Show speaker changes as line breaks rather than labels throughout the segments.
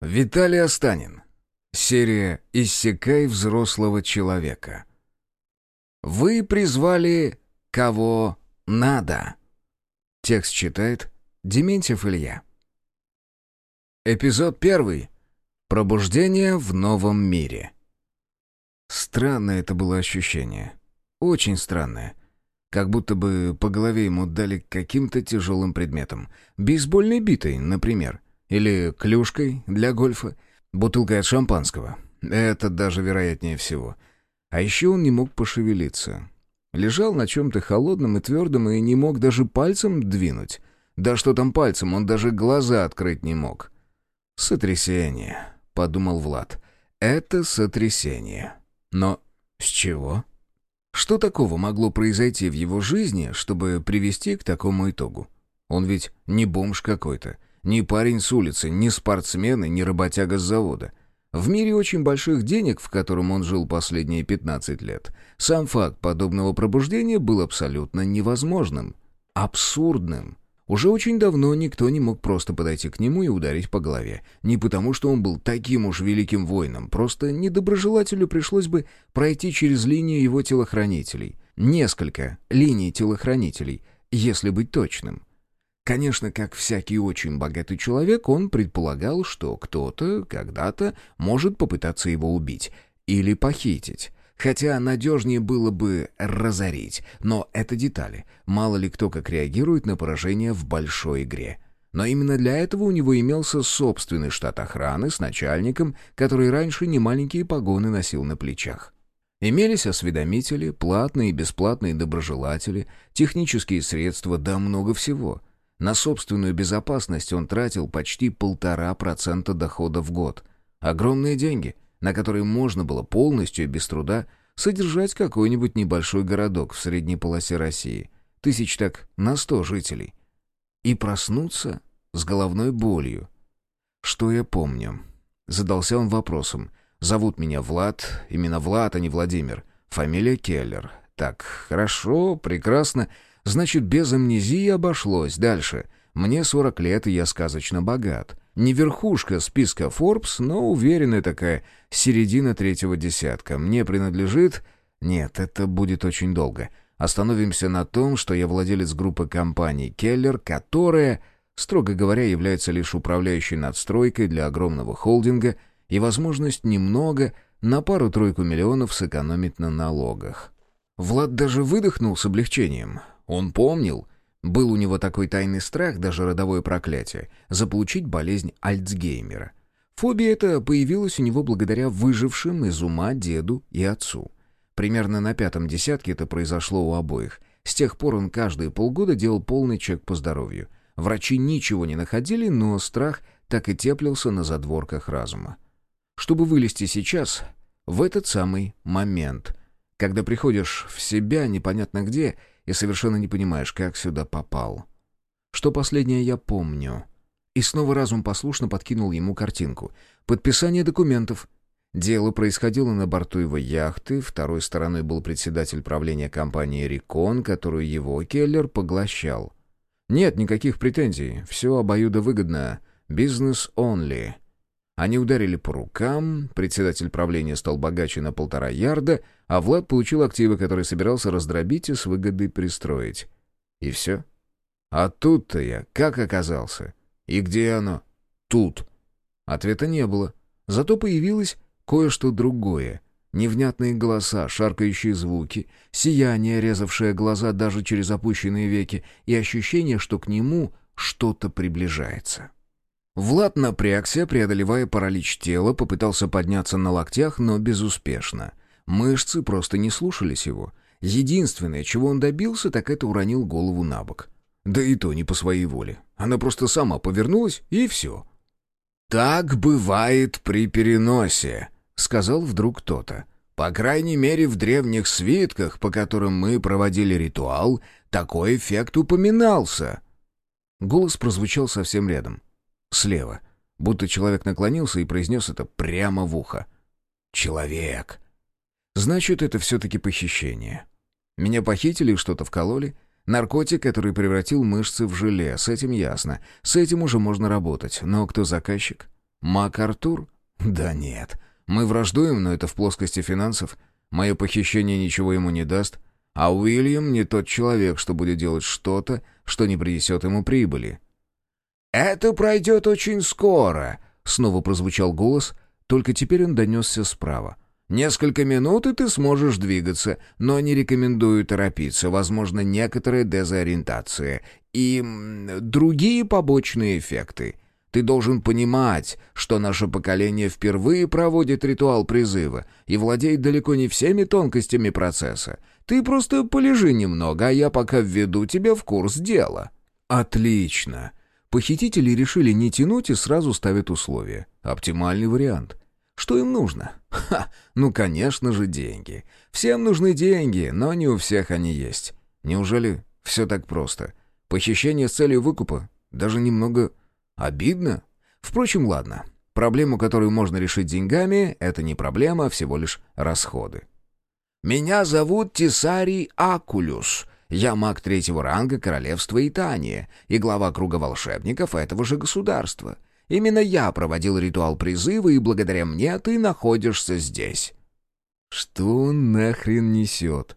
Виталий Останин. Серия «Иссякай взрослого человека». Вы призвали кого надо. Текст читает Дементьев Илья. Эпизод первый. Пробуждение в новом мире. Странное это было ощущение. Очень странное. Как будто бы по голове ему дали каким-то тяжелым предметом. Бейсбольной битой, например. Или клюшкой для гольфа. Бутылкой от шампанского. Это даже вероятнее всего. А еще он не мог пошевелиться. Лежал на чем-то холодном и твердом и не мог даже пальцем двинуть. Да что там пальцем, он даже глаза открыть не мог. «Сотрясение», — подумал Влад. «Это сотрясение». Но с чего? Что такого могло произойти в его жизни, чтобы привести к такому итогу? Он ведь не бомж какой-то. Ни парень с улицы, ни спортсмен и ни работяга с завода. В мире очень больших денег, в котором он жил последние 15 лет, сам факт подобного пробуждения был абсолютно невозможным. Абсурдным. Уже очень давно никто не мог просто подойти к нему и ударить по голове. Не потому, что он был таким уж великим воином, просто недоброжелателю пришлось бы пройти через линию его телохранителей. Несколько линий телохранителей, если быть точным. Конечно, как всякий очень богатый человек, он предполагал, что кто-то когда-то может попытаться его убить или похитить. Хотя надежнее было бы разорить, но это детали. Мало ли кто как реагирует на поражение в большой игре. Но именно для этого у него имелся собственный штат охраны с начальником, который раньше немаленькие погоны носил на плечах. Имелись осведомители, платные и бесплатные доброжелатели, технические средства, да много всего — на собственную безопасность он тратил почти полтора процента дохода в год. Огромные деньги, на которые можно было полностью и без труда содержать какой-нибудь небольшой городок в средней полосе России. Тысяч так на сто жителей. И проснуться с головной болью. Что я помню? Задался он вопросом. Зовут меня Влад, именно Влад, а не Владимир. Фамилия Келлер. Так, хорошо, прекрасно. Значит, без амнезии обошлось. Дальше. Мне 40 лет, и я сказочно богат. Не верхушка списка Forbes, но уверенная такая, середина третьего десятка. Мне принадлежит... Нет, это будет очень долго. Остановимся на том, что я владелец группы компаний «Келлер», которая, строго говоря, является лишь управляющей надстройкой для огромного холдинга и возможность немного, на пару-тройку миллионов сэкономить на налогах. Влад даже выдохнул с облегчением. Он помнил, был у него такой тайный страх, даже родовое проклятие, заполучить болезнь Альцгеймера. Фобия эта появилась у него благодаря выжившим из ума деду и отцу. Примерно на пятом десятке это произошло у обоих. С тех пор он каждые полгода делал полный чек по здоровью. Врачи ничего не находили, но страх так и теплился на задворках разума. Чтобы вылезти сейчас, в этот самый момент, когда приходишь в себя непонятно где и совершенно не понимаешь, как сюда попал. Что последнее я помню. И снова разум послушно подкинул ему картинку. Подписание документов. Дело происходило на борту его яхты, второй стороной был председатель правления компании «Рикон», которую его Келлер поглощал. Нет никаких претензий, все обоюдовыгодно. Бизнес only. Они ударили по рукам, председатель правления стал богаче на полтора ярда, а Влад получил активы, которые собирался раздробить и с выгодой пристроить. И все. А тут-то я как оказался? И где оно? Тут. Ответа не было. Зато появилось кое-что другое. Невнятные голоса, шаркающие звуки, сияние, резавшее глаза даже через опущенные веки, и ощущение, что к нему что-то приближается. Влад напрягся, преодолевая паралич тела, попытался подняться на локтях, но безуспешно. Мышцы просто не слушались его. Единственное, чего он добился, так это уронил голову на бок. Да и то не по своей воле. Она просто сама повернулась, и все. «Так бывает при переносе», — сказал вдруг кто-то. «По крайней мере, в древних свитках, по которым мы проводили ритуал, такой эффект упоминался». Голос прозвучал совсем рядом. Слева. Будто человек наклонился и произнес это прямо в ухо. «Человек!» Значит, это все-таки похищение. Меня похитили и что-то вкололи. Наркотик, который превратил мышцы в желе, с этим ясно. С этим уже можно работать. Но кто заказчик? Мак Артур? Да нет. Мы враждуем, но это в плоскости финансов. Мое похищение ничего ему не даст. А Уильям не тот человек, что будет делать что-то, что не принесет ему прибыли. «Это пройдет очень скоро», — снова прозвучал голос, только теперь он донесся справа. «Несколько минут, и ты сможешь двигаться, но не рекомендую торопиться, возможно, некоторая дезориентация и другие побочные эффекты. Ты должен понимать, что наше поколение впервые проводит ритуал призыва и владеет далеко не всеми тонкостями процесса. Ты просто полежи немного, а я пока введу тебя в курс дела». «Отлично». Похитители решили не тянуть и сразу ставят условия. Оптимальный вариант. Что им нужно? Ха, ну, конечно же, деньги. Всем нужны деньги, но не у всех они есть. Неужели все так просто? Похищение с целью выкупа? Даже немного обидно? Впрочем, ладно. Проблему, которую можно решить деньгами, это не проблема, а всего лишь расходы. «Меня зовут Тисарий Акулюс. Я маг третьего ранга королевства Итания и глава круга волшебников этого же государства. Именно я проводил ритуал призыва, и благодаря мне ты находишься здесь». «Что нахрен несет?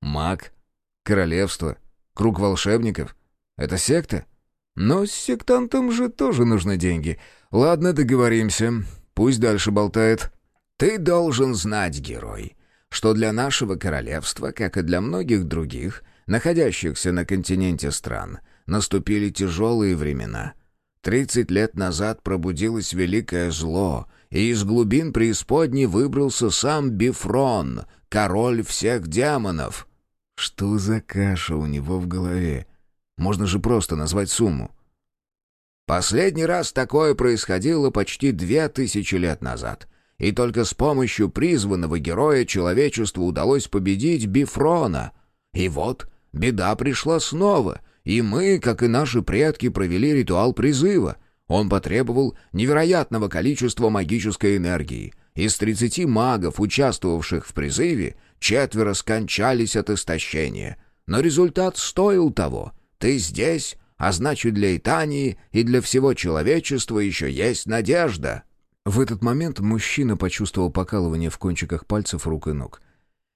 Маг? Королевство? Круг волшебников? Это секта?» «Но сектантам же тоже нужны деньги. Ладно, договоримся. Пусть дальше болтает». «Ты должен знать, герой, что для нашего королевства, как и для многих других, находящихся на континенте стран, наступили тяжелые времена. Тридцать лет назад пробудилось великое зло, и из глубин преисподней выбрался сам Бифрон, король всех демонов. Что за каша у него в голове? Можно же просто назвать сумму. Последний раз такое происходило почти две тысячи лет назад, и только с помощью призванного героя человечеству удалось победить Бифрона. И вот Беда пришла снова, и мы, как и наши предки, провели ритуал призыва. Он потребовал невероятного количества магической энергии. Из 30 магов, участвовавших в призыве, четверо скончались от истощения. Но результат стоил того. Ты здесь, а значит для Итании и для всего человечества еще есть надежда». В этот момент мужчина почувствовал покалывание в кончиках пальцев рук и ног.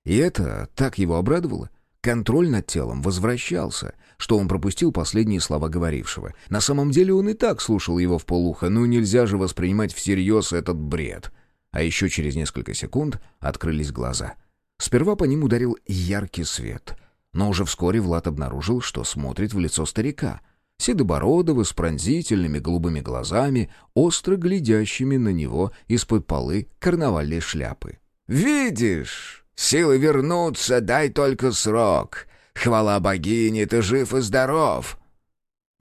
И это так его обрадовало, Контроль над телом возвращался, что он пропустил последние слова говорившего. На самом деле он и так слушал его в полухо, ну нельзя же воспринимать всерьез этот бред. А еще через несколько секунд открылись глаза. Сперва по ним ударил яркий свет, но уже вскоре Влад обнаружил, что смотрит в лицо старика. Седобородого, с пронзительными голубыми глазами, остро глядящими на него из-под полы карнавальной шляпы. «Видишь!» Силы вернутся, дай только срок. Хвала богине, ты жив и здоров!»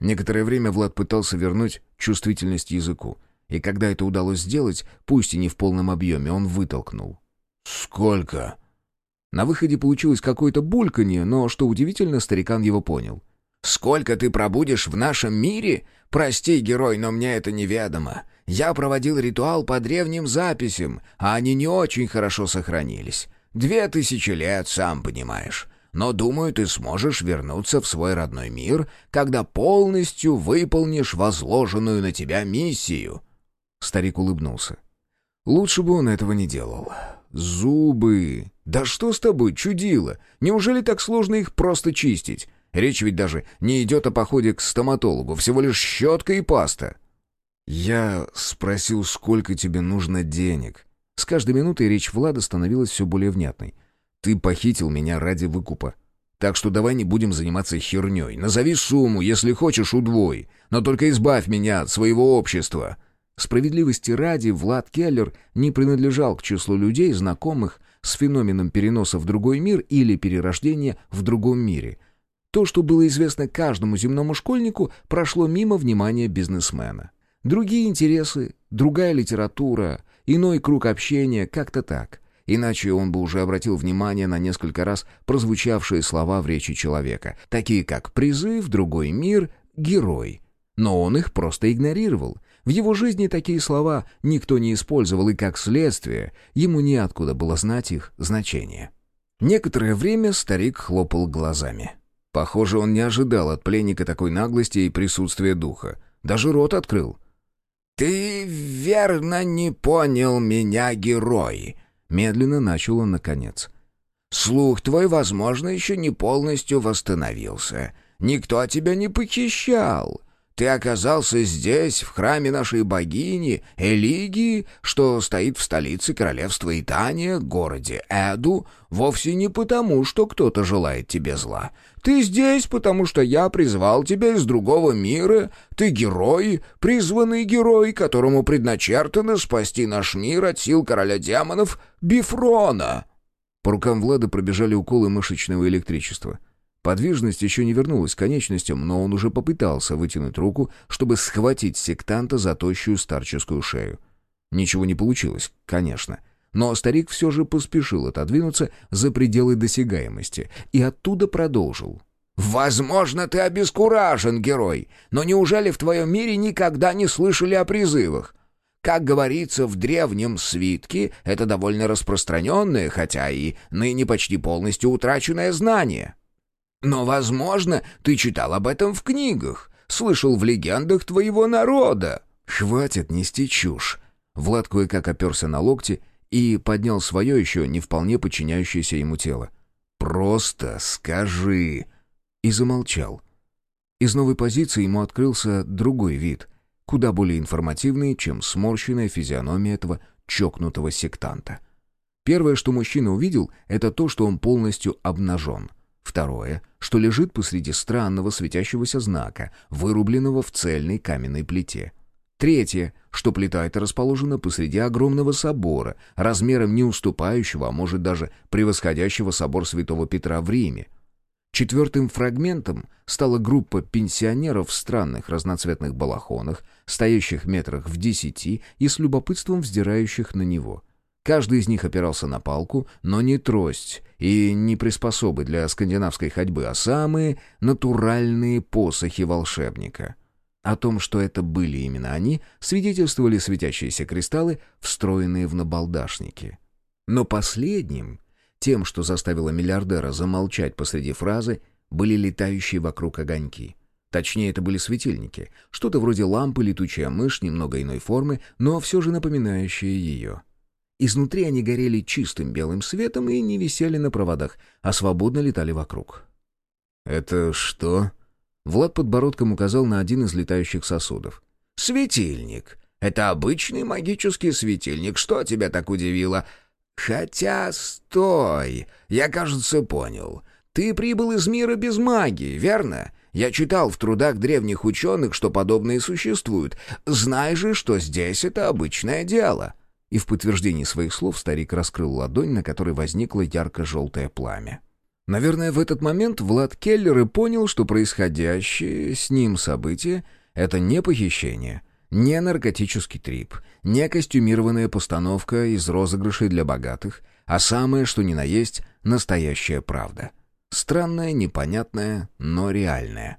Некоторое время Влад пытался вернуть чувствительность языку. И когда это удалось сделать, пусть и не в полном объеме, он вытолкнул. «Сколько?» На выходе получилось какое-то бульканье, но, что удивительно, старикан его понял. «Сколько ты пробудешь в нашем мире? Прости, герой, но мне это неведомо. Я проводил ритуал по древним записям, а они не очень хорошо сохранились. Две тысячи лет, сам понимаешь. Но, думаю, ты сможешь вернуться в свой родной мир, когда полностью выполнишь возложенную на тебя миссию». Старик улыбнулся. «Лучше бы он этого не делал. Зубы! Да что с тобой, чудило? Неужели так сложно их просто чистить? Речь ведь даже не идет о походе к стоматологу, всего лишь щетка и паста». «Я спросил, сколько тебе нужно денег. С каждой минутой речь Влада становилась все более внятной. «Ты похитил меня ради выкупа. Так что давай не будем заниматься херней. Назови сумму, если хочешь, удвой. Но только избавь меня от своего общества». Справедливости ради, Влад Келлер не принадлежал к числу людей, знакомых с феноменом переноса в другой мир или перерождения в другом мире. То, что было известно каждому земному школьнику, прошло мимо внимания бизнесмена. Другие интересы, другая литература, Иной круг общения, как-то так. Иначе он бы уже обратил внимание на несколько раз прозвучавшие слова в речи человека, такие как «призыв», «другой мир», «герой». Но он их просто игнорировал. В его жизни такие слова никто не использовал, и как следствие, ему неоткуда было знать их значение. Некоторое время старик хлопал глазами. Похоже, он не ожидал от пленника такой наглости и присутствия духа. Даже рот открыл.
«Ты верно не понял меня, герой», — медленно начал он наконец. «Слух твой, возможно, еще не полностью восстановился. Никто тебя не похищал. Ты оказался здесь, в храме нашей богини Элигии, что стоит в столице королевства Итания, городе Эду, вовсе не потому, что кто-то желает тебе зла. Ты здесь, потому что я призвал тебя из другого мира. Ты герой, призванный герой, которому предначертано спасти наш мир от сил короля демонов Бифрона».
По рукам Влада пробежали уколы мышечного электричества. Подвижность еще не вернулась к конечностям, но он уже попытался вытянуть руку, чтобы схватить сектанта за тощую старческую шею. Ничего не получилось, конечно. Но старик все же поспешил отодвинуться за пределы досягаемости и оттуда продолжил.
«Возможно, ты обескуражен, герой, но неужели в твоем мире никогда не слышали о призывах? Как говорится в древнем свитке, это довольно распространенное, хотя и ныне почти полностью утраченное знание. Но, возможно, ты читал об этом в книгах, слышал в легендах твоего народа».
«Хватит нести чушь!» Влад кое-как оперся на локти и поднял свое еще не вполне подчиняющееся ему тело. «Просто скажи!» И замолчал. Из новой позиции ему открылся другой вид, куда более информативный, чем сморщенная физиономия этого чокнутого сектанта. Первое, что мужчина увидел, это то, что он полностью обнажен — Второе, что лежит посреди странного светящегося знака, вырубленного в цельной каменной плите. Третье, что плита эта расположена посреди огромного собора, размером не уступающего, а может даже превосходящего собор Святого Петра в Риме. Четвертым фрагментом стала группа пенсионеров в странных разноцветных балахонах, стоящих метрах в десяти и с любопытством вздирающих на него. Каждый из них опирался на палку, но не трость и не приспособы для скандинавской ходьбы, а самые натуральные посохи волшебника. О том, что это были именно они, свидетельствовали светящиеся кристаллы, встроенные в набалдашники. Но последним, тем, что заставило миллиардера замолчать посреди фразы, были летающие вокруг огоньки. Точнее, это были светильники, что-то вроде лампы, летучая мышь, немного иной формы, но все же напоминающие ее. Изнутри они горели чистым белым светом и не висели на проводах, а свободно летали вокруг.
«Это что?»
Влад подбородком указал на один из летающих сосудов.
«Светильник. Это обычный магический светильник. Что тебя так удивило?» «Хотя, стой! Я, кажется, понял. Ты прибыл из мира без магии, верно? Я читал в трудах древних ученых, что подобные существуют. Знай же, что здесь это обычное дело».
И в подтверждении своих слов старик раскрыл ладонь, на которой возникло ярко-желтое пламя. Наверное, в этот момент Влад Келлер и понял, что происходящее с ним событие — это не похищение, не наркотический трип, не костюмированная постановка из розыгрышей для богатых, а самое, что ни на есть, настоящая правда. Странная, непонятная, но реальная.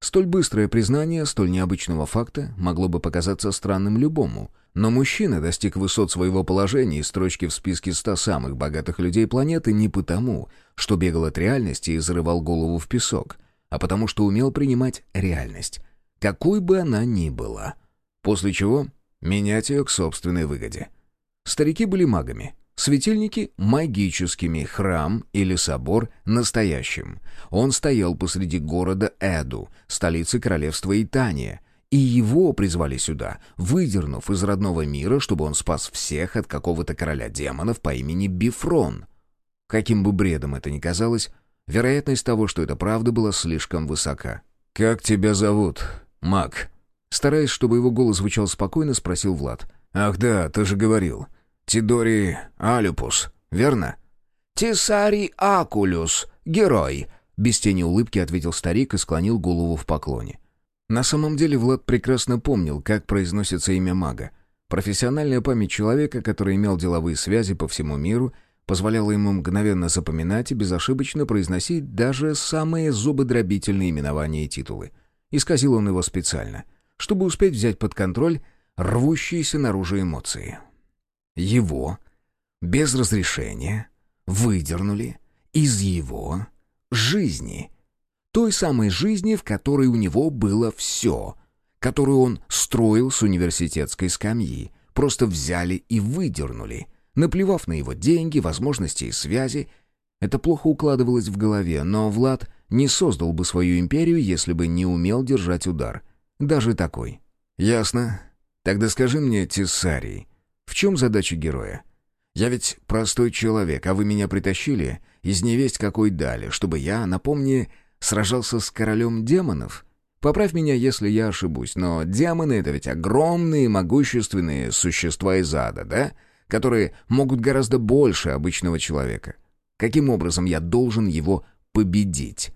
Столь быстрое признание столь необычного факта могло бы показаться странным любому — но мужчина достиг высот своего положения и строчки в списке ста самых богатых людей планеты не потому, что бегал от реальности и зарывал голову в песок, а потому что умел принимать реальность, какой бы она ни была. После чего менять ее к собственной выгоде. Старики были магами, светильники — магическими, храм или собор — настоящим. Он стоял посреди города Эду, столицы королевства Итания, и его призвали сюда, выдернув из родного мира, чтобы он спас всех от какого-то короля демонов по имени Бифрон. Каким бы бредом это ни казалось, вероятность того, что это правда, была слишком высока. «Как тебя зовут, маг?» Стараясь, чтобы его голос звучал спокойно, спросил Влад. «Ах да, ты же говорил. Тидори Алюпус, верно?»
«Тесари Акулюс, герой», — без тени улыбки ответил старик и склонил голову в поклоне.
На самом деле Влад прекрасно помнил, как произносится имя мага. Профессиональная память человека, который имел деловые связи по всему миру, позволяла ему мгновенно запоминать и безошибочно произносить даже самые зубодробительные именования и титулы. Исказил он его специально, чтобы успеть взять под контроль рвущиеся наружу эмоции. Его, без разрешения, выдернули из его жизни — той самой жизни, в которой у него было все. которую он строил с университетской скамьи. Просто взяли и выдернули. Наплевав на его деньги, возможности и связи, это плохо укладывалось в голове, но Влад не создал бы свою империю, если бы не умел держать удар. Даже такой. «Ясно. Тогда скажи мне, Тессарий, в чем задача героя? Я ведь простой человек, а вы меня притащили из невесть какой дали, чтобы я, напомни, сражался с королем демонов? Поправь меня, если я ошибусь, но демоны — это ведь огромные могущественные существа из ада, да? Которые могут гораздо больше обычного человека. Каким образом я должен его победить?»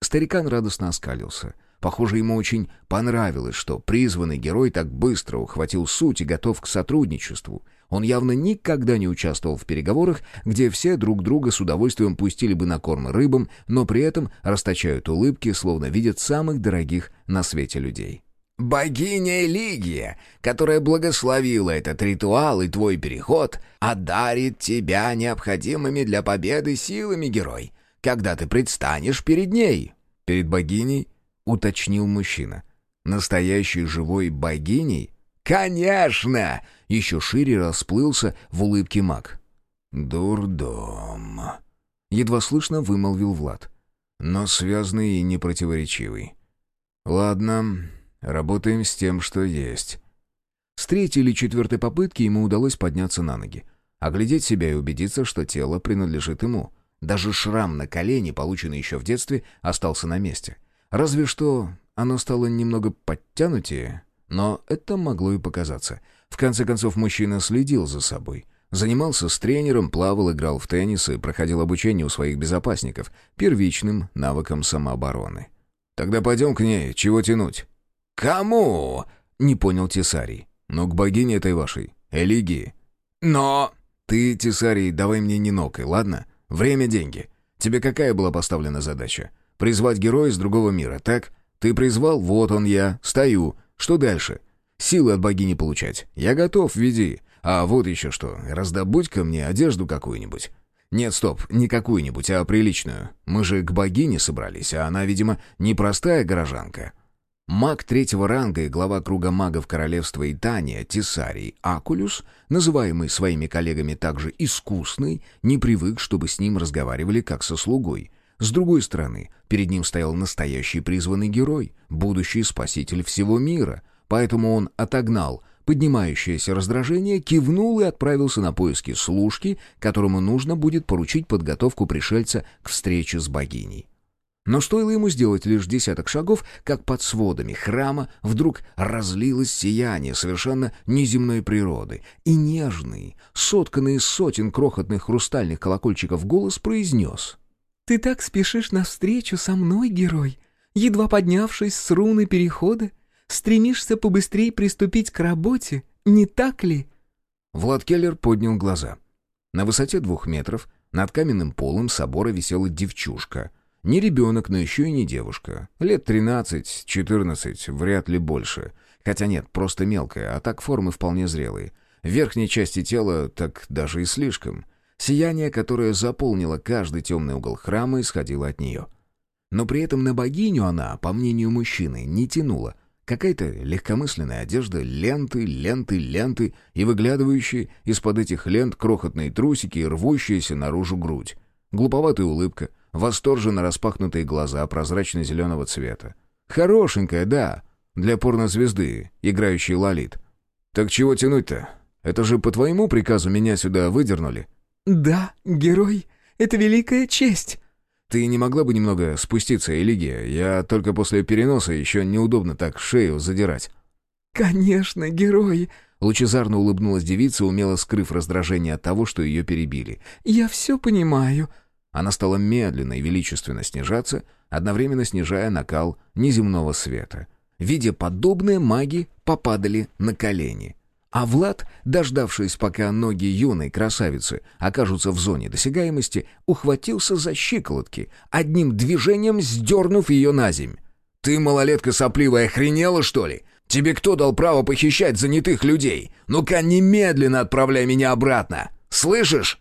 Старикан радостно оскалился. Похоже, ему очень понравилось, что призванный герой так быстро ухватил суть и готов к сотрудничеству. Он явно никогда не участвовал в переговорах, где все друг друга с удовольствием пустили бы на корм рыбам, но при этом расточают улыбки, словно видят самых дорогих на свете людей.
«Богиня Элигия, которая благословила этот ритуал и твой переход, одарит тебя необходимыми для победы силами, герой, когда ты предстанешь перед ней».
«Перед богиней?» — уточнил мужчина. «Настоящей живой богиней?»
«Конечно!» — еще шире расплылся в улыбке маг.
«Дурдом!» — едва слышно вымолвил Влад. «Но связный и непротиворечивый. Ладно, работаем с тем, что есть». С третьей или четвертой попытки ему удалось подняться на ноги, оглядеть себя и убедиться, что тело принадлежит ему. Даже шрам на колене, полученный еще в детстве, остался на месте. Разве что оно стало немного подтянутее, но это могло и показаться. В конце концов, мужчина следил за собой. Занимался с тренером, плавал, играл в теннис и проходил обучение у своих безопасников, первичным навыкам самообороны. «Тогда пойдем к ней, чего тянуть?»
«Кому?»
— не понял Тесарий. «Ну, к богине этой вашей, Элигии».
«Но...»
«Ты, Тесарий, давай мне не нокой, ладно? Время — деньги. Тебе какая была поставлена задача? Призвать героя из другого мира, так? Ты призвал, вот он я, стою. Что дальше? Силы от богини получать. Я готов, веди. А вот еще что, раздобудь-ка мне одежду какую-нибудь. Нет, стоп, не какую-нибудь, а приличную. Мы же к богине собрались, а она, видимо, непростая горожанка. Маг третьего ранга и глава круга магов королевства Итания, Тесарий Акулюс, называемый своими коллегами также «искусный», не привык, чтобы с ним разговаривали как со слугой. С другой стороны, перед ним стоял настоящий призванный герой, будущий спаситель всего мира, поэтому он отогнал поднимающееся раздражение, кивнул и отправился на поиски служки, которому нужно будет поручить подготовку пришельца к встрече с богиней. Но стоило ему сделать лишь десяток шагов, как под сводами храма вдруг разлилось сияние совершенно неземной природы, и нежный, сотканный из сотен крохотных хрустальных колокольчиков голос произнес
«Ты так спешишь навстречу со мной, герой, едва поднявшись с руны перехода, стремишься побыстрее приступить к работе, не так ли?»
Влад Келлер поднял глаза. На высоте двух метров над каменным полом собора висела девчушка — не ребенок, но еще и не девушка. Лет 13-14, вряд ли больше. Хотя нет, просто мелкая, а так формы вполне зрелые. В верхней части тела так даже и слишком. Сияние, которое заполнило каждый темный угол храма, исходило от нее. Но при этом на богиню она, по мнению мужчины, не тянула. Какая-то легкомысленная одежда, ленты, ленты, ленты и выглядывающие из-под этих лент крохотные трусики и рвущаяся наружу грудь. Глуповатая улыбка — восторженно распахнутые глаза прозрачно-зеленого цвета. Хорошенькая, да, для порнозвезды, играющей лолит. Так чего тянуть-то? Это же по твоему приказу меня сюда выдернули.
Да, герой, это великая честь.
Ты не могла бы немного спуститься, Элигия? Я только после переноса еще неудобно так шею задирать.
Конечно, герой.
Лучезарно улыбнулась девица, умело скрыв раздражение от того, что ее перебили.
«Я все понимаю.
Она стала медленно и величественно снижаться, одновременно снижая накал неземного света. Видя подобное, маги попадали на колени. А Влад, дождавшись, пока ноги юной красавицы окажутся в зоне досягаемости, ухватился за щиколотки, одним движением сдернув ее на земь. «Ты, малолетка сопливая, охренела, что ли? Тебе кто дал право похищать занятых людей? Ну-ка, немедленно отправляй меня обратно! Слышишь?»